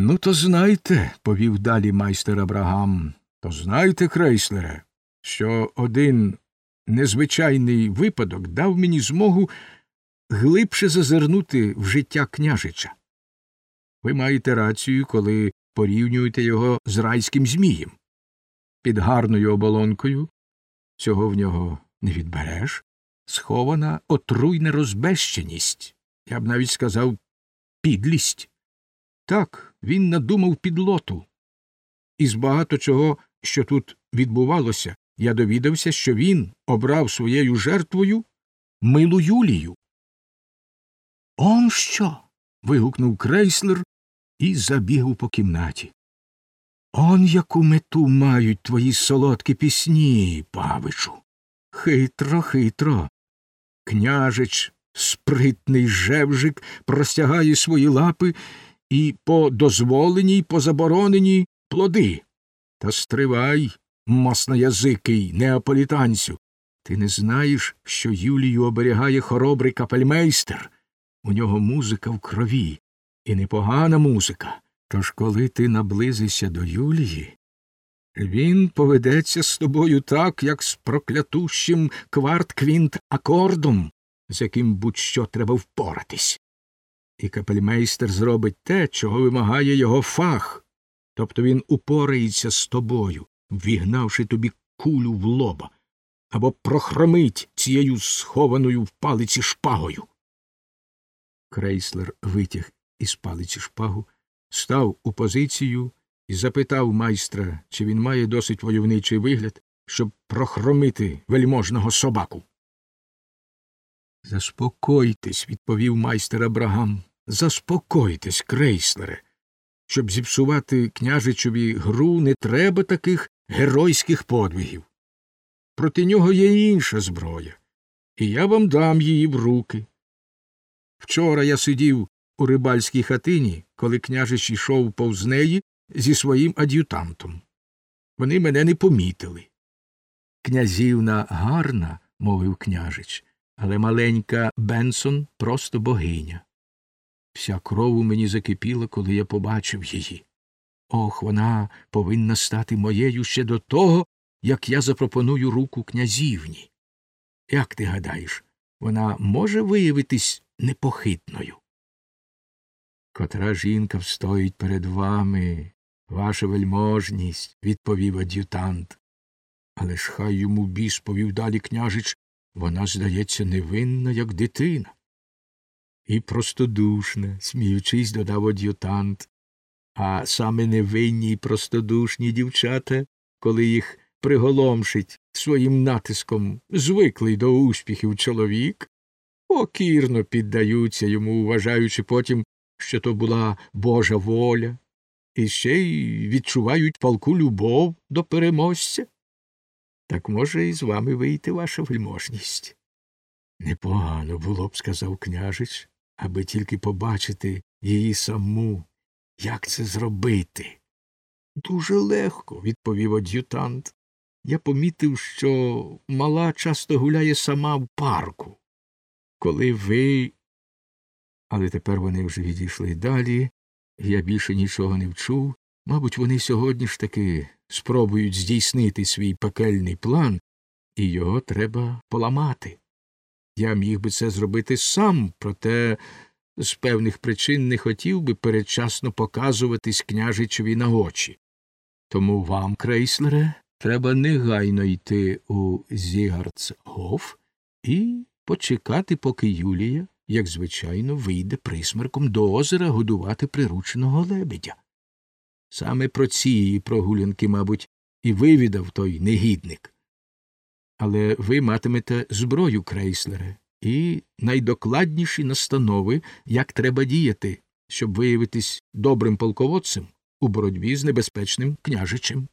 Ну, то знайте, повів далі майстер Абрагам, то знайте, крейслере, що один незвичайний випадок дав мені змогу глибше зазирнути в життя княжича. Ви маєте рацію, коли порівнюєте його з райським змієм. Під гарною оболонкою цього в нього не відбереш, схована отруйна розбещеність, я б навіть сказав, підлість. Так, він надумав підлоту. Із багато чого, що тут відбувалося, я довідався, що він обрав своєю жертвою милу Юлію. Он що? вигукнув крейслер і забігав по кімнаті. Он яку мету мають твої солодкі пісні, павичу. Хитро, хитро. Княжич, спритний жевжик, простягає свої лапи і по дозволеній, по забороненій плоди. Та стривай, масноязикий неаполітанцю. Ти не знаєш, що Юлію оберігає хоробрий капельмейстер. У нього музика в крові, і непогана музика. Тож коли ти наблизишся до Юлії, він поведеться з тобою так, як з проклятущим кварт-квінт акордом, з яким будь що треба впоратись. І капельмейстер зробить те, чого вимагає його фах, тобто він упорається з тобою, ввігнавши тобі кулю в лоба, або прохромить цією схованою в палиці шпагою. Крейслер витяг із палиці шпагу, став у позицію і запитав майстра, чи він має досить войовничий вигляд, щоб прохромити вельможного собаку. Заспокойтесь, відповів майстер Абрагам. Заспокойтесь, крейслере. Щоб зіпсувати княжичові гру, не треба таких геройських подвигів. Проти нього є інша зброя, і я вам дам її в руки. Вчора я сидів у рибальській хатині, коли княжич йшов повз неї зі своїм ад'ютантом. Вони мене не помітили. Князівна гарна, мовив княжич, але маленька Бенсон просто богиня. Вся кров у мені закипіла, коли я побачив її. Ох, вона повинна стати моєю ще до того, як я запропоную руку князівні. Як ти гадаєш, вона може виявитись непохитною? Котра жінка встоїть перед вами, ваша вельможність, відповів ад'ютант. Але ж хай йому біс повів далі княжич, вона, здається, невинна, як дитина. І простодушна, сміючись, додав ад'ютант. А саме невинні й простодушні дівчата, коли їх приголомшить своїм натиском звиклий до успіхів чоловік, покірно піддаються йому, вважаючи потім, що то була Божа воля, і ще й відчувають палку любов до переможця. Так може і з вами вийти ваша вельможність. Непогано було б, сказав княжич, аби тільки побачити її саму. Як це зробити? Дуже легко, відповів ад'ютант. Я помітив, що мала часто гуляє сама в парку. Коли ви. Але тепер вони вже відійшли далі, я більше нічого не вчув. Мабуть, вони сьогодні ж таки спробують здійснити свій пекельний план, і його треба поламати. Я міг би це зробити сам, проте з певних причин не хотів би передчасно показуватись княжичеві на очі. Тому вам, крейслере, треба негайно йти у Зігардсгоф і почекати, поки Юлія, як звичайно, вийде присмерком до озера годувати прирученого лебедя. Саме про ці її прогулянки, мабуть, і вивідав той негідник. Але ви матимете зброю, крейслере, і найдокладніші настанови, як треба діяти, щоб виявитись добрим полководцем у боротьбі з небезпечним княжичем.